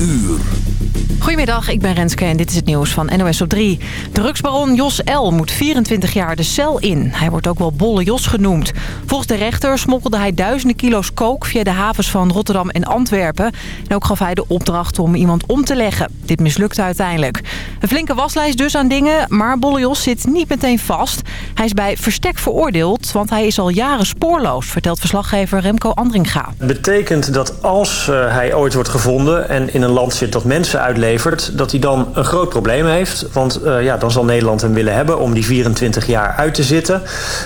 uur. Goedemiddag, ik ben Renske en dit is het nieuws van NOS op 3. Drugsbaron Jos L. moet 24 jaar de cel in. Hij wordt ook wel Bolle Jos genoemd. Volgens de rechter smokkelde hij duizenden kilo's kook... via de havens van Rotterdam en Antwerpen. En ook gaf hij de opdracht om iemand om te leggen. Dit mislukte uiteindelijk. Een flinke waslijst dus aan dingen, maar Bolle Jos zit niet meteen vast. Hij is bij verstek veroordeeld, want hij is al jaren spoorloos... vertelt verslaggever Remco Andringa. Het betekent dat als uh, hij ooit wordt gevonden... en in een land zit dat mensen dat hij dan een groot probleem heeft. Want uh, ja, dan zal Nederland hem willen hebben om die 24 jaar uit te zitten.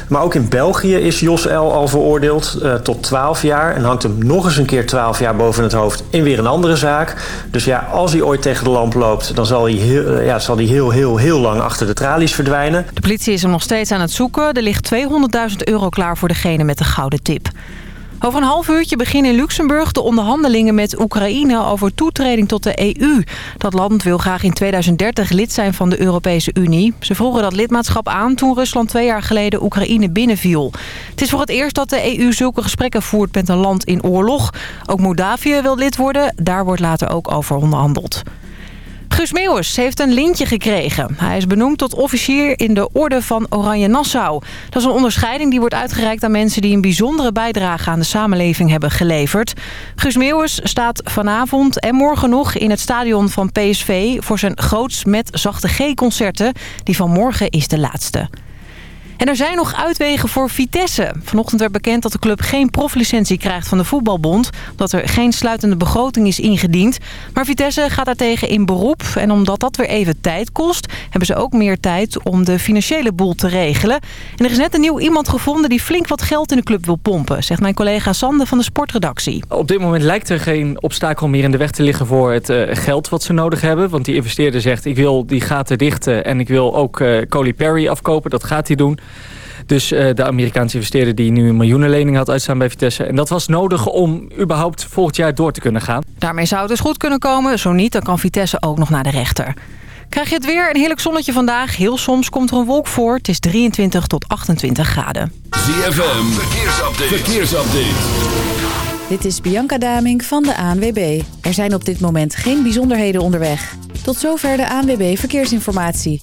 Maar ook in België is Jos L. al veroordeeld uh, tot 12 jaar... en hangt hem nog eens een keer 12 jaar boven het hoofd in weer een andere zaak. Dus ja, als hij ooit tegen de lamp loopt... dan zal hij heel, uh, ja, zal hij heel, heel, heel lang achter de tralies verdwijnen. De politie is hem nog steeds aan het zoeken. Er ligt 200.000 euro klaar voor degene met de gouden tip. Over een half uurtje beginnen in Luxemburg de onderhandelingen met Oekraïne over toetreding tot de EU. Dat land wil graag in 2030 lid zijn van de Europese Unie. Ze vroegen dat lidmaatschap aan toen Rusland twee jaar geleden Oekraïne binnenviel. Het is voor het eerst dat de EU zulke gesprekken voert met een land in oorlog. Ook Moldavië wil lid worden, daar wordt later ook over onderhandeld. Guus Meeuwers heeft een lintje gekregen. Hij is benoemd tot officier in de Orde van Oranje Nassau. Dat is een onderscheiding die wordt uitgereikt aan mensen... die een bijzondere bijdrage aan de samenleving hebben geleverd. Guus Meeuwers staat vanavond en morgen nog in het stadion van PSV... voor zijn groots met zachte G-concerten. Die van morgen is de laatste. En er zijn nog uitwegen voor Vitesse. Vanochtend werd bekend dat de club geen proflicentie krijgt van de voetbalbond. Omdat er geen sluitende begroting is ingediend. Maar Vitesse gaat daartegen in beroep. En omdat dat weer even tijd kost... hebben ze ook meer tijd om de financiële boel te regelen. En er is net een nieuw iemand gevonden die flink wat geld in de club wil pompen. Zegt mijn collega Sander van de sportredactie. Op dit moment lijkt er geen obstakel meer in de weg te liggen voor het uh, geld wat ze nodig hebben. Want die investeerder zegt ik wil die gaten dichten. En ik wil ook uh, Coley Perry afkopen. Dat gaat hij doen. Dus uh, de Amerikaanse investeerder die nu een miljoenenlening had uitstaan bij Vitesse. En dat was nodig om überhaupt volgend jaar door te kunnen gaan. Daarmee zou het dus goed kunnen komen. Zo niet, dan kan Vitesse ook nog naar de rechter. Krijg je het weer? Een heerlijk zonnetje vandaag. Heel soms komt er een wolk voor. Het is 23 tot 28 graden. ZFM, verkeersupdate. verkeersupdate. Dit is Bianca Daming van de ANWB. Er zijn op dit moment geen bijzonderheden onderweg. Tot zover de ANWB Verkeersinformatie.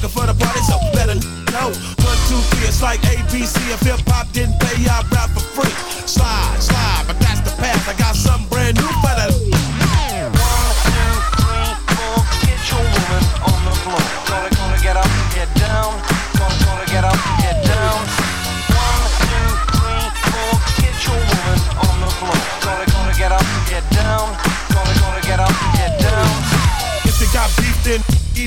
for the party, so better know. One, two, three, it's like ABC. If hip hop didn't pay, I rap for free. Slide, slide, but that's the path. I got something brand new for the.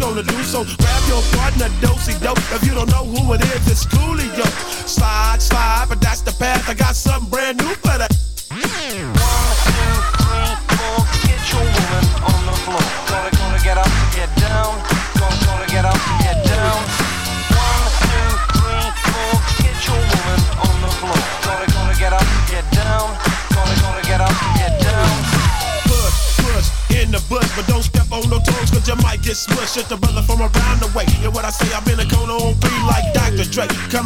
gonna do? So grab your partner, dosey dope. If you don't know who it is, it's Coolio. Slide, slide, but that's the path. I got something brand new for that.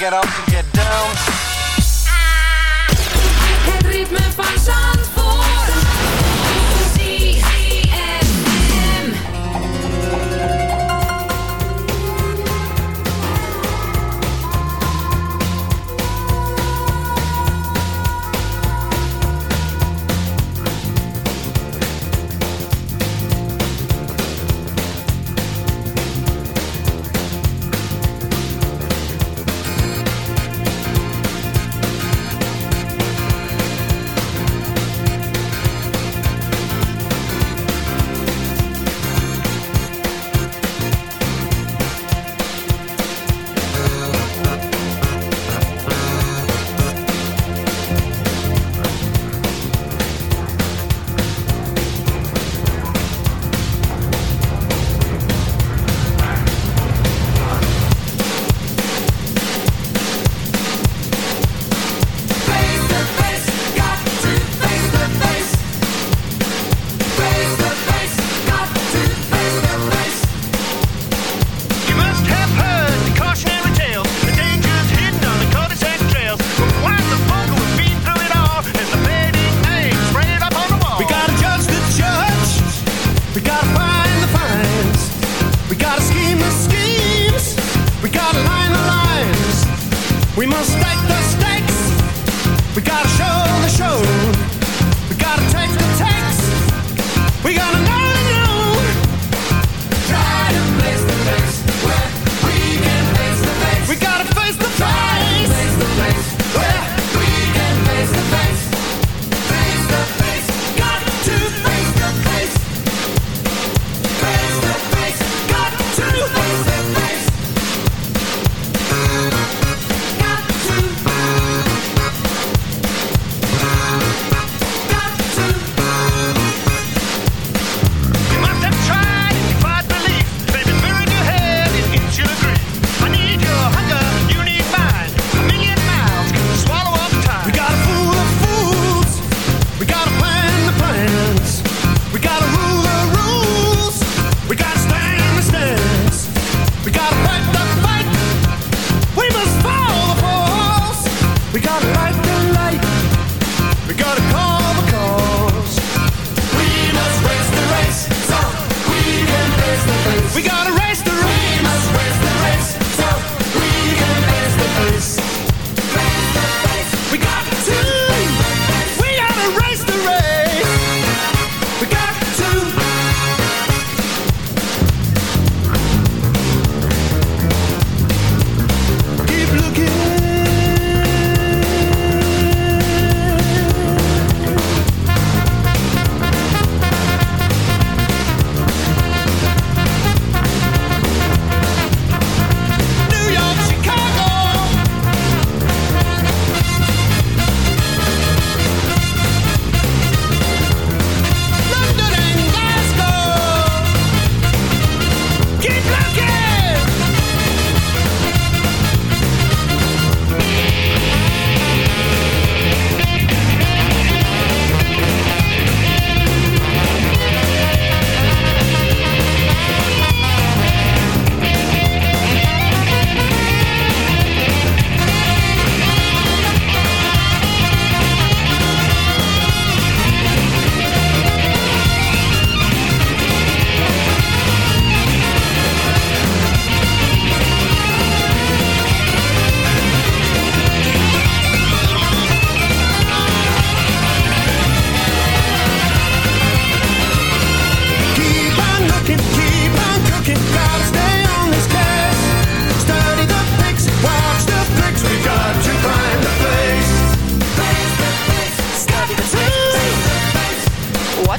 Get up and get down. Het ritme van Zandvoort.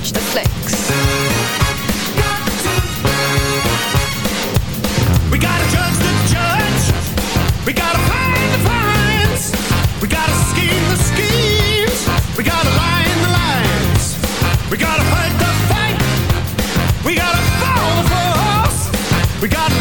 watch the flicks. We gotta judge the judge. We gotta find the fines. We gotta scheme the schemes. We gotta line the lines. We gotta fight the fight. We gotta follow the force. We gotta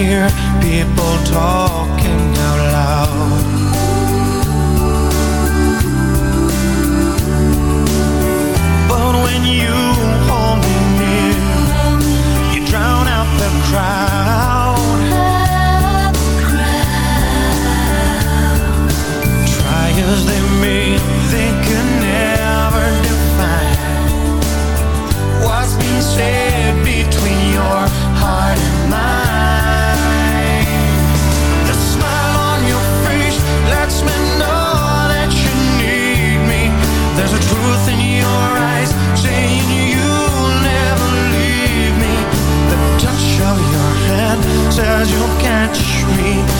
hear people talking cause you'll catch me.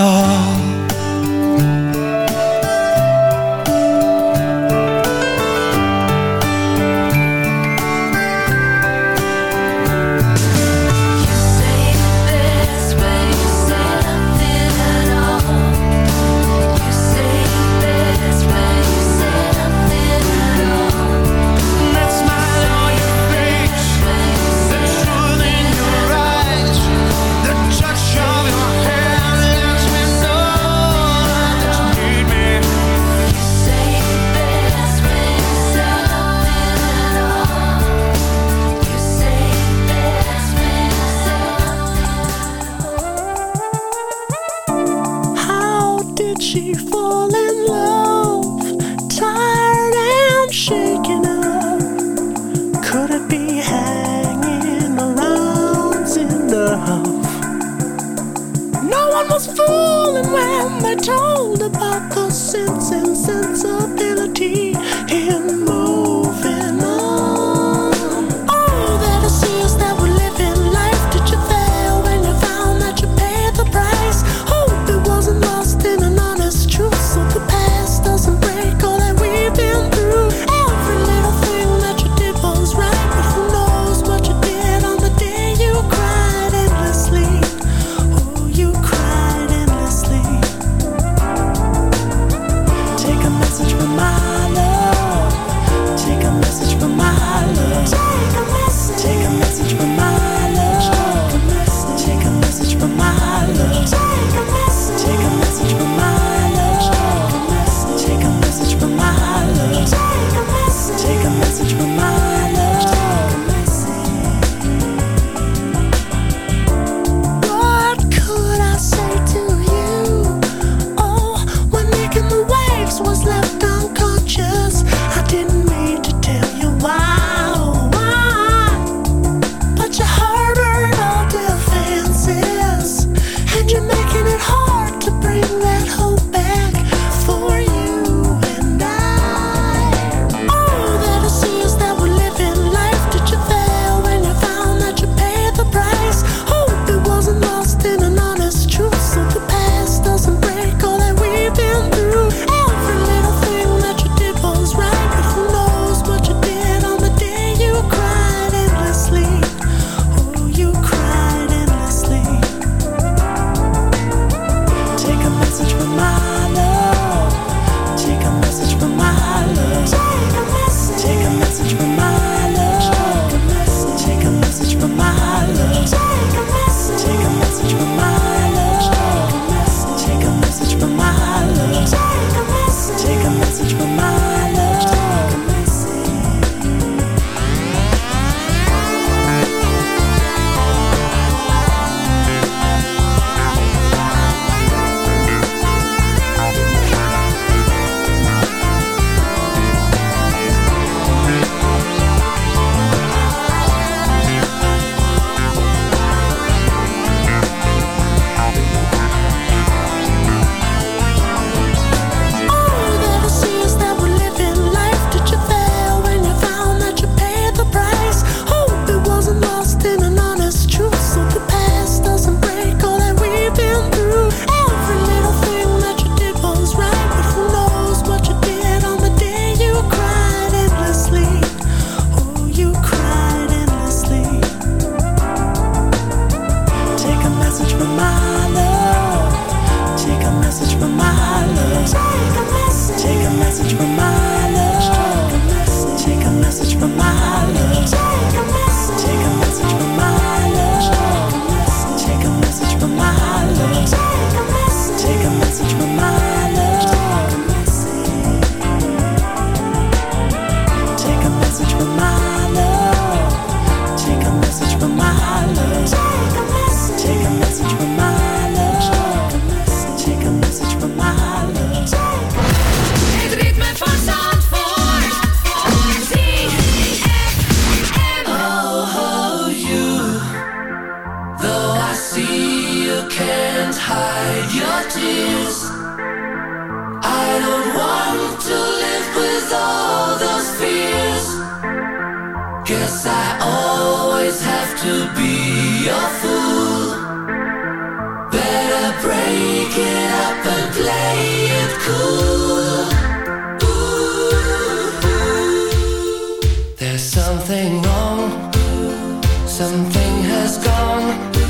something has gone,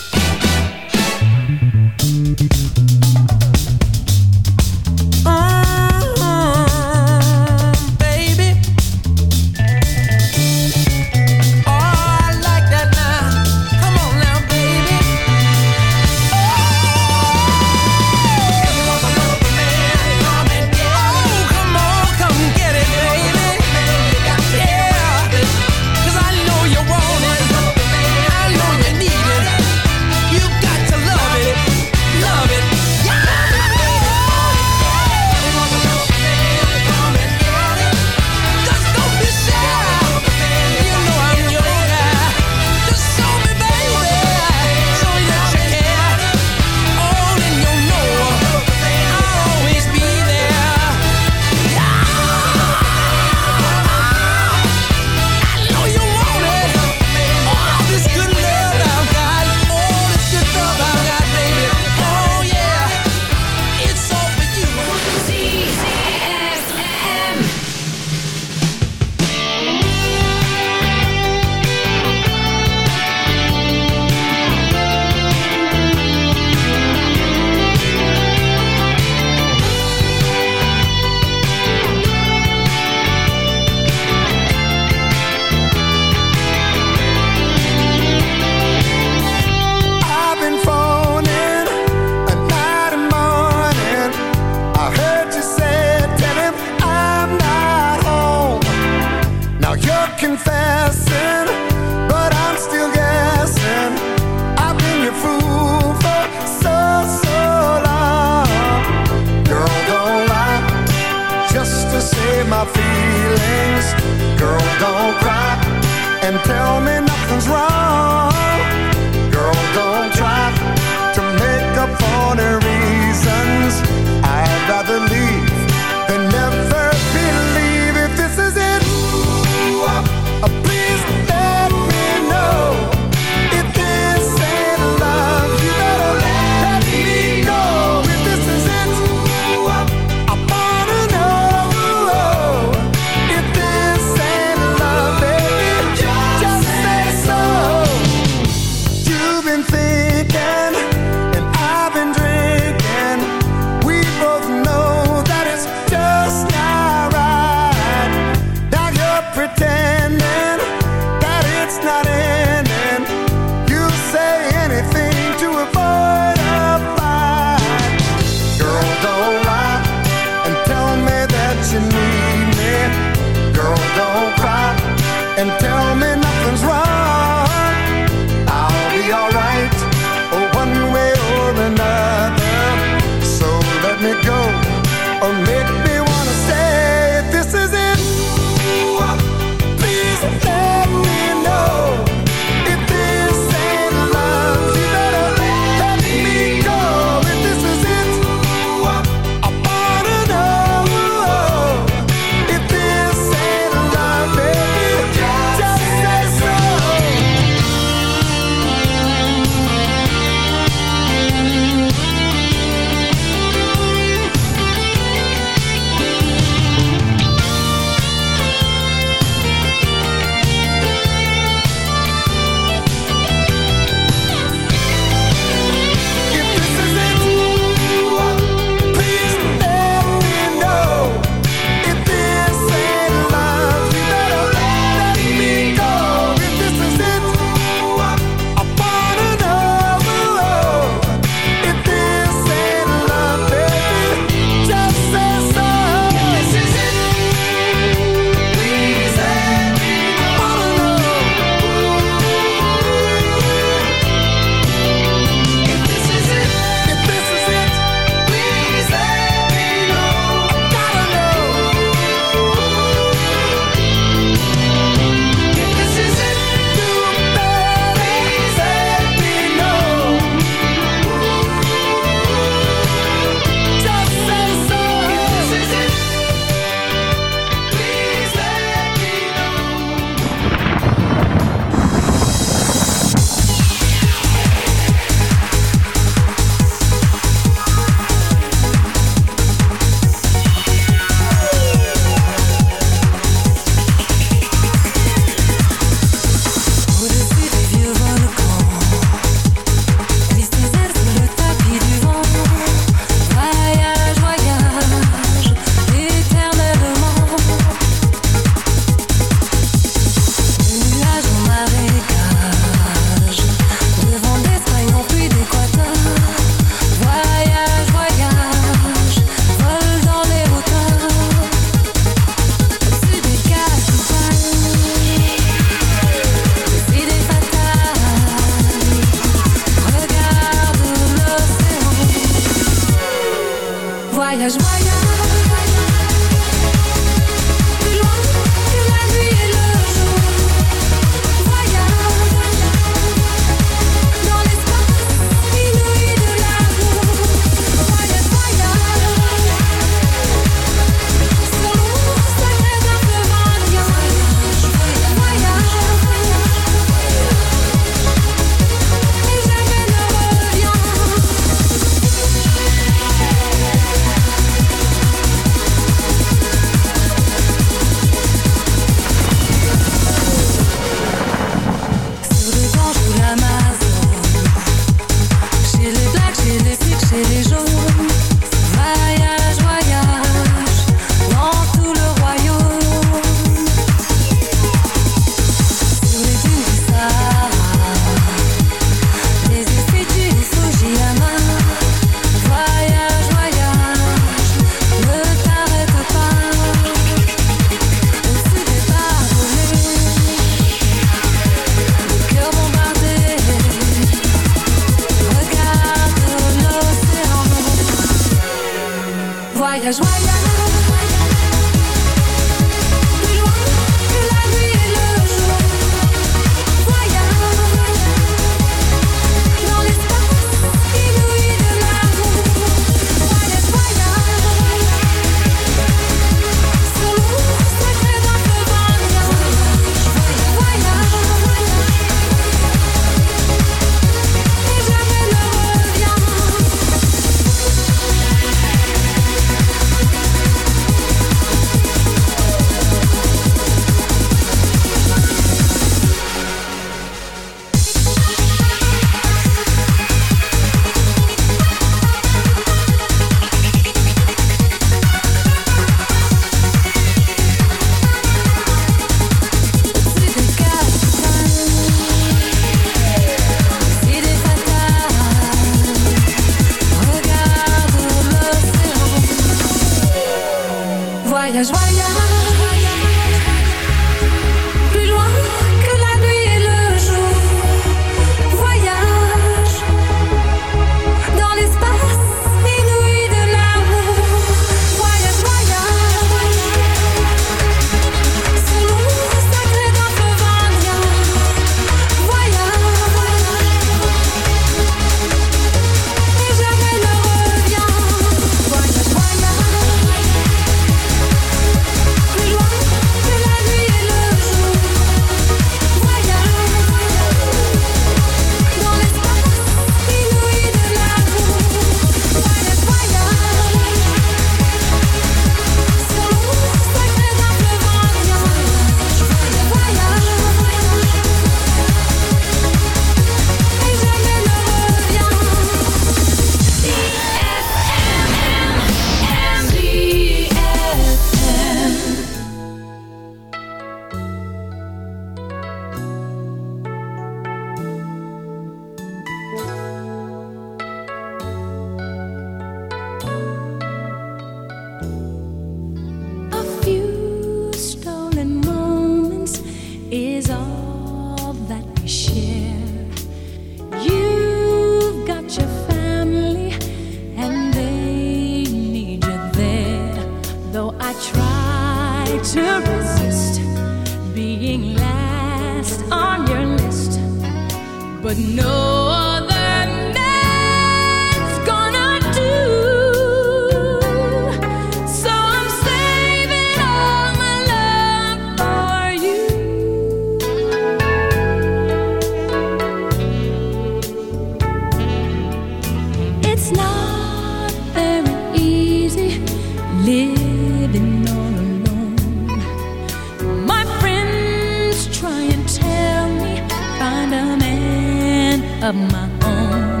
of my own.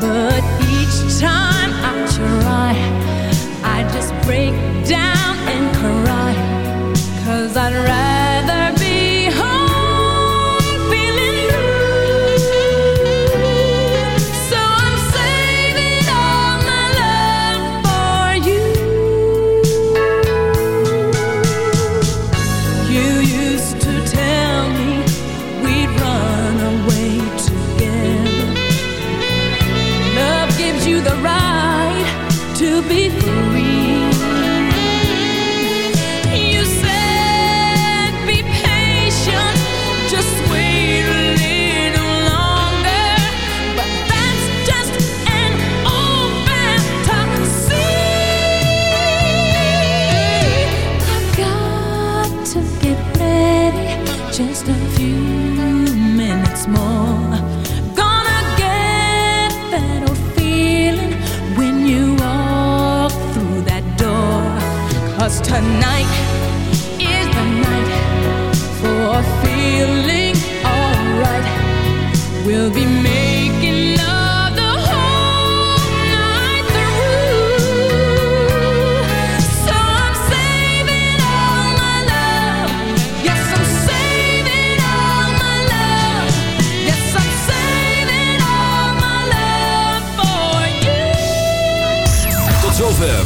But each time I try, I just break